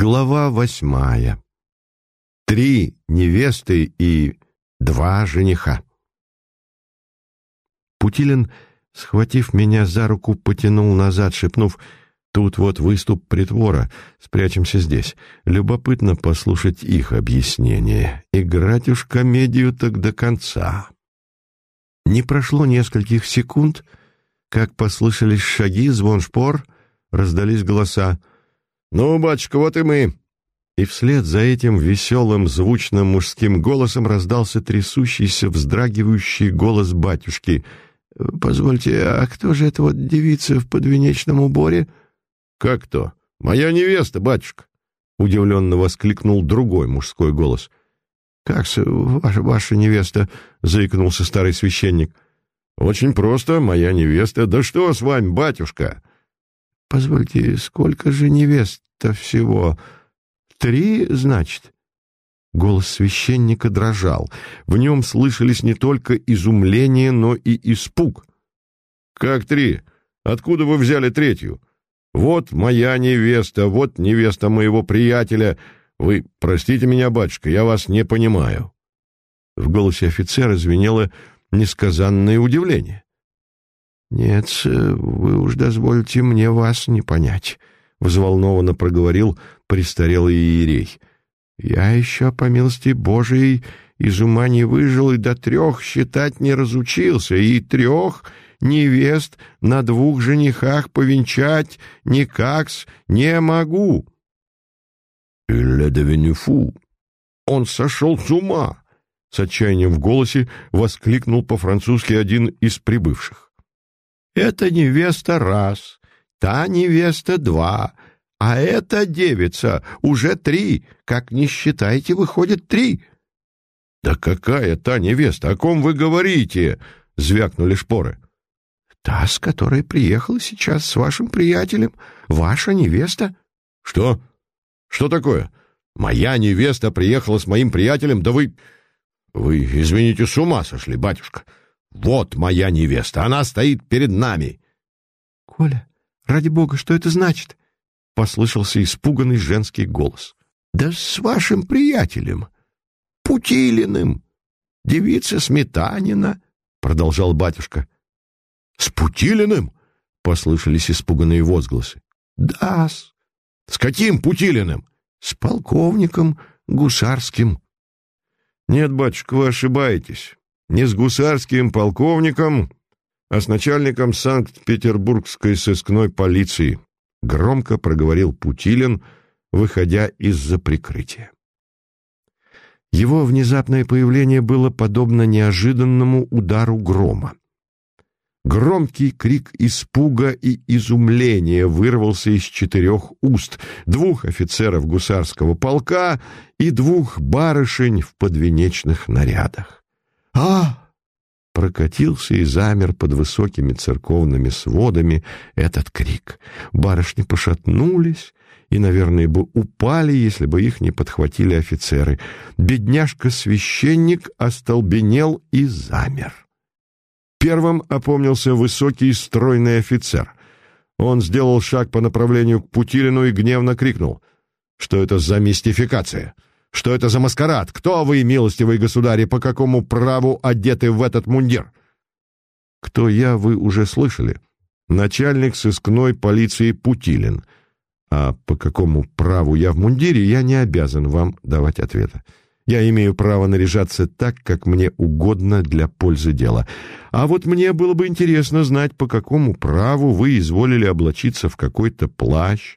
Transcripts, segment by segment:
Глава восьмая. Три невесты и два жениха. Путилин, схватив меня за руку, потянул назад, шепнув «Тут вот выступ притвора, спрячемся здесь. Любопытно послушать их объяснение. Играть уж комедию так до конца». Не прошло нескольких секунд, как послышались шаги, звон шпор, раздались голоса. «Ну, батюшка, вот и мы!» И вслед за этим веселым, звучным мужским голосом раздался трясущийся, вздрагивающий голос батюшки. «Позвольте, а кто же эта вот девица в подвенечном уборе?» «Как кто? Моя невеста, батюшка!» Удивленно воскликнул другой мужской голос. «Как ваша, ваша невеста?» — заикнулся старый священник. «Очень просто, моя невеста. Да что с вами, батюшка?» Позвольте, сколько же невест-то всего? Три, значит? Голос священника дрожал. В нем слышались не только изумление, но и испуг. «Как три? Откуда вы взяли третью? Вот моя невеста, вот невеста моего приятеля. Вы простите меня, батюшка, я вас не понимаю». В голосе офицера звенело несказанное удивление. «Нет, вы уж дозвольте мне вас не понять», — взволнованно проговорил престарелый иерей. «Я еще, по милости Божией, из ума не выжил и до трех считать не разучился, и трех невест на двух женихах повенчать никак не могу». «Иле! Он сошел с ума!» С отчаянием в голосе воскликнул по-французски один из прибывших. Это невеста раз, та невеста два, а эта девица уже три, как не считаете, выходит три. — Да какая та невеста, о ком вы говорите? — звякнули шпоры. — Та, с которой приехала сейчас с вашим приятелем, ваша невеста. — Что? Что такое? Моя невеста приехала с моим приятелем? Да вы... Вы, извините, с ума сошли, батюшка. — вот моя невеста, она стоит перед нами. — Коля, ради бога, что это значит? — послышался испуганный женский голос. — Да с вашим приятелем, Путилиным, девица Сметанина, — продолжал батюшка. — С Путилиным? — послышались испуганные возгласы. — Да-с. — С каким Путилиным? — С полковником Гусарским. — Нет, батюшка, вы ошибаетесь не с гусарским полковником, а с начальником Санкт-Петербургской сыскной полиции, громко проговорил Путилин, выходя из-за прикрытия. Его внезапное появление было подобно неожиданному удару грома. Громкий крик испуга и изумления вырвался из четырех уст двух офицеров гусарского полка и двух барышень в подвенечных нарядах а Прокатился и замер под высокими церковными сводами этот крик. Барышни пошатнулись и, наверное, бы упали, если бы их не подхватили офицеры. Бедняжка-священник остолбенел и замер. Первым опомнился высокий стройный офицер. Он сделал шаг по направлению к Путилину и гневно крикнул. «Что это за мистификация?» Что это за маскарад? Кто вы, милостивый государь, и по какому праву одеты в этот мундир? Кто я, вы уже слышали. Начальник сыскной полиции Путилин. А по какому праву я в мундире, я не обязан вам давать ответа. Я имею право наряжаться так, как мне угодно для пользы дела. А вот мне было бы интересно знать, по какому праву вы изволили облачиться в какой-то плащ,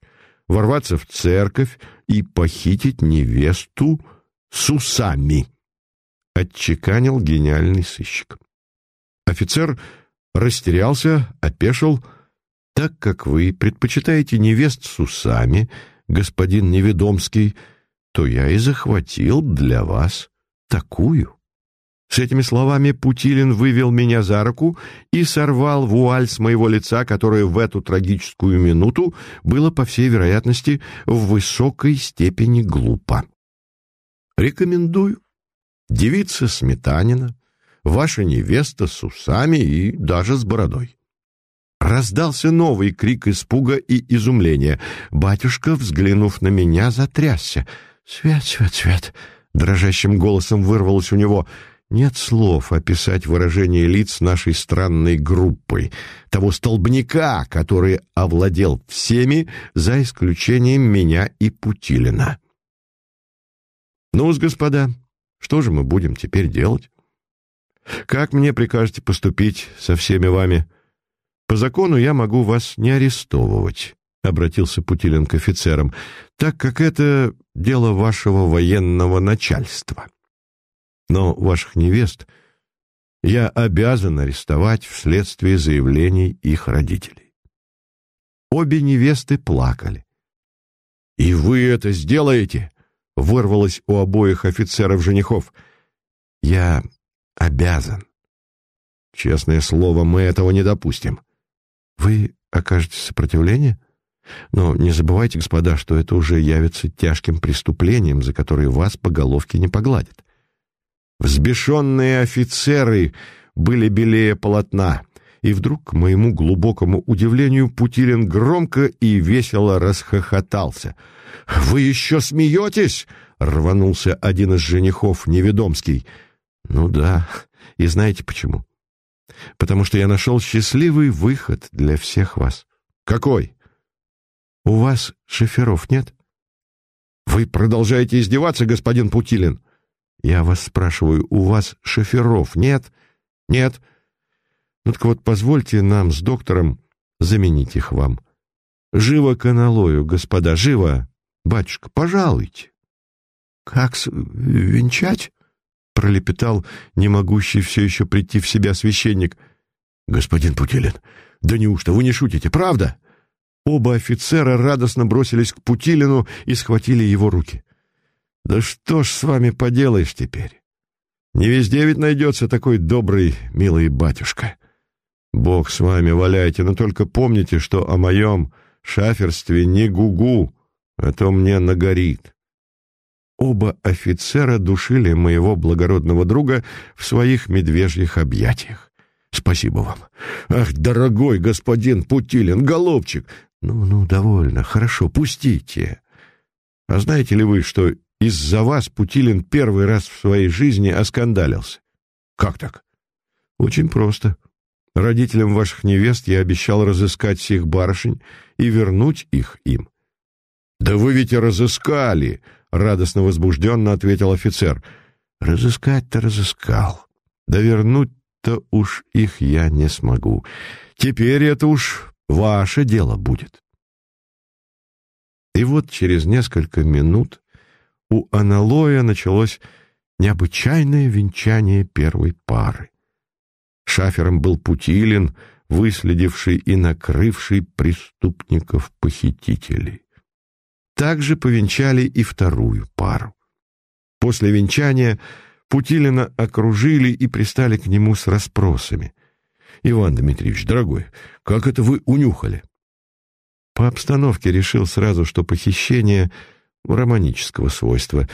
ворваться в церковь и похитить невесту с усами, — отчеканил гениальный сыщик. Офицер растерялся, опешил. «Так как вы предпочитаете невест с усами, господин Неведомский, то я и захватил для вас такую». С этими словами Путилин вывел меня за руку и сорвал вуаль с моего лица, которое в эту трагическую минуту было, по всей вероятности, в высокой степени глупо. Рекомендую. Девица Сметанина, ваша невеста с усами и даже с бородой. Раздался новый крик испуга и изумления. Батюшка, взглянув на меня, затрясся. «Свет, свет, свет!» — дрожащим голосом вырвалось у него. Нет слов описать выражение лиц нашей странной группы, того столбняка, который овладел всеми, за исключением меня и Путилина. ну господа, что же мы будем теперь делать? Как мне прикажете поступить со всеми вами? По закону я могу вас не арестовывать, — обратился Путилин к офицерам, — так как это дело вашего военного начальства. Но ваших невест я обязан арестовать вследствие заявлений их родителей. Обе невесты плакали. «И вы это сделаете?» — вырвалось у обоих офицеров-женихов. «Я обязан. Честное слово, мы этого не допустим. Вы окажете сопротивление?» Но не забывайте, господа, что это уже явится тяжким преступлением, за которое вас по головке не погладят. Взбешенные офицеры были белее полотна, и вдруг, к моему глубокому удивлению, Путилин громко и весело расхохотался. «Вы еще смеетесь?» — рванулся один из женихов, Неведомский. «Ну да, и знаете почему?» «Потому что я нашел счастливый выход для всех вас». «Какой?» «У вас шоферов нет?» «Вы продолжаете издеваться, господин Путилин?» Я вас спрашиваю, у вас шоферов нет? Нет. Ну так вот, позвольте нам с доктором заменить их вам. Живо к аналою, господа, живо! Батюшка, пожалуйте. Как с... венчать? Пролепетал не могущий все еще прийти в себя священник. Господин Путилин, да неужто вы не шутите, правда? Оба офицера радостно бросились к Путилину и схватили его руки. Да что ж с вами поделаешь теперь? Не везде ведь найдется такой добрый, милый батюшка. Бог с вами валяйте, но только помните, что о моем шаферстве не гугу, а то мне нагорит. Оба офицера душили моего благородного друга в своих медвежьих объятиях. Спасибо вам. Ах, дорогой господин Путилин, голубчик! Ну-ну, довольно, хорошо, пустите. А знаете ли вы, что из-за вас Путилин первый раз в своей жизни оскандалился. Как так? Очень просто. Родителям ваших невест я обещал разыскать всех барышень и вернуть их им. Да вы ведь и разыскали, радостно возбужденно ответил офицер. Разыскать-то разыскал. Да вернуть-то уж их я не смогу. Теперь это уж ваше дело будет. И вот через несколько минут у аналоя началось необычайное венчание первой пары. Шафером был Путилин, выследивший и накрывший преступников-похитителей. Также повенчали и вторую пару. После венчания Путилина окружили и пристали к нему с расспросами. «Иван Дмитриевич, дорогой, как это вы унюхали?» По обстановке решил сразу, что похищение — романического свойства.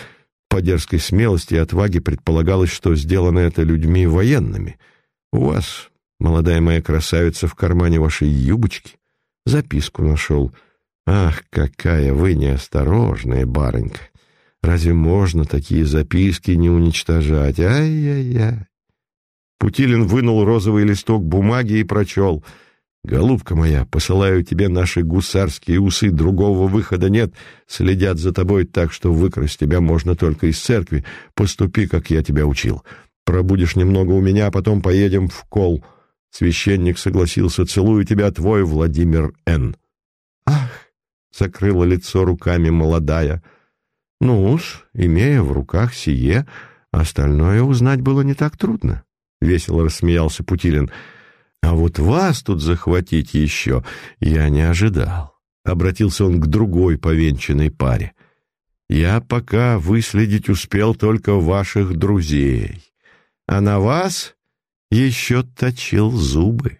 По дерзкой смелости и отваге предполагалось, что сделано это людьми военными. У вас, молодая моя красавица, в кармане вашей юбочки записку нашел. Ах, какая вы неосторожная, барынька! Разве можно такие записки не уничтожать? Ай-яй-яй! Путилин вынул розовый листок бумаги и прочел — Голубка моя, посылаю тебе наши гусарские усы, другого выхода нет. Следят за тобой так, что выкрасть тебя можно только из церкви. Поступи, как я тебя учил. Пробудешь немного у меня, а потом поедем в кол. Священник согласился, целую тебя, твой Владимир Н. Ах, закрыла лицо руками молодая. Ну-с, имея в руках сие, остальное узнать было не так трудно. Весело рассмеялся Путилин. — а вот вас тут захватить еще я не ожидал. Обратился он к другой повенчанной паре. Я пока выследить успел только ваших друзей, а на вас еще точил зубы.